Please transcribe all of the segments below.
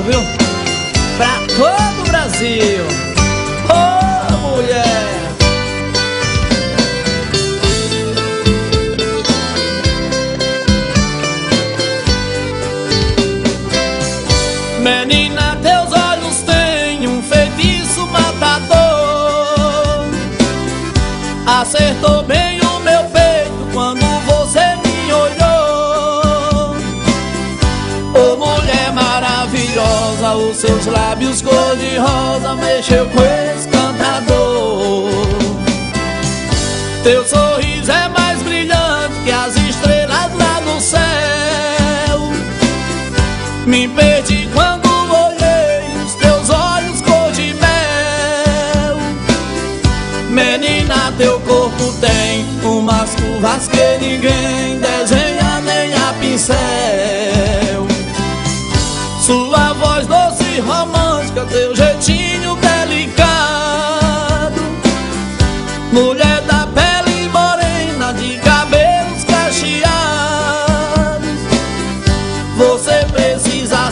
viu? Pra todo o Brasil. Seus lábios cor-de-rosa mexeu com esse cantador. Teu sorriso é mais brilhante que as estrelas lá no céu. Me perdi quando olhei os teus olhos cor de mel. Menina, teu corpo tem umas curvas que ninguém desenha nem a pincel.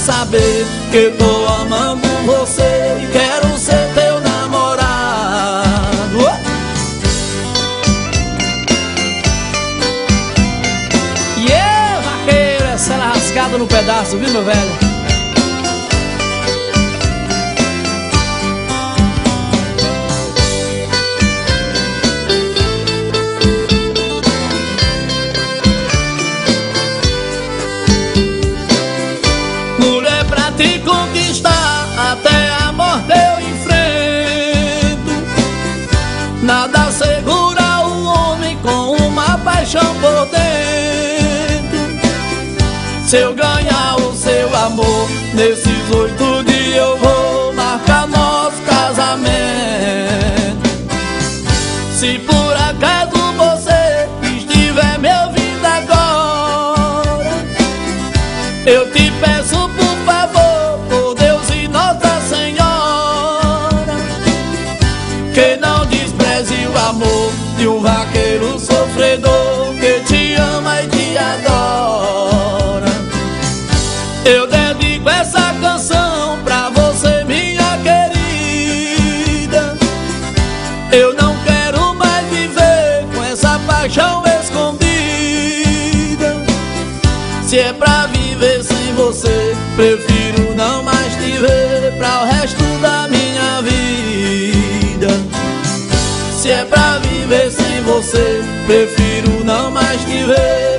Saber que eu tô amando você e quero ser teu namorado. Yeah, vaqueiro, essa rasgada no pedaço, viu, meu velho? Te conquistar até a morte eu enfrento. Nada segura o homem com uma paixão por dentro. Se eu ganhar o seu amor, nesses oito dias eu vou marcar nosso casamento. Se por acaso você estiver me ouvindo agora. Eu te peço paixão escondida. Se é pra viver sem você, prefiro não mais te ver pra o resto da minha vida. Se é pra viver sem você, prefiro não mais te ver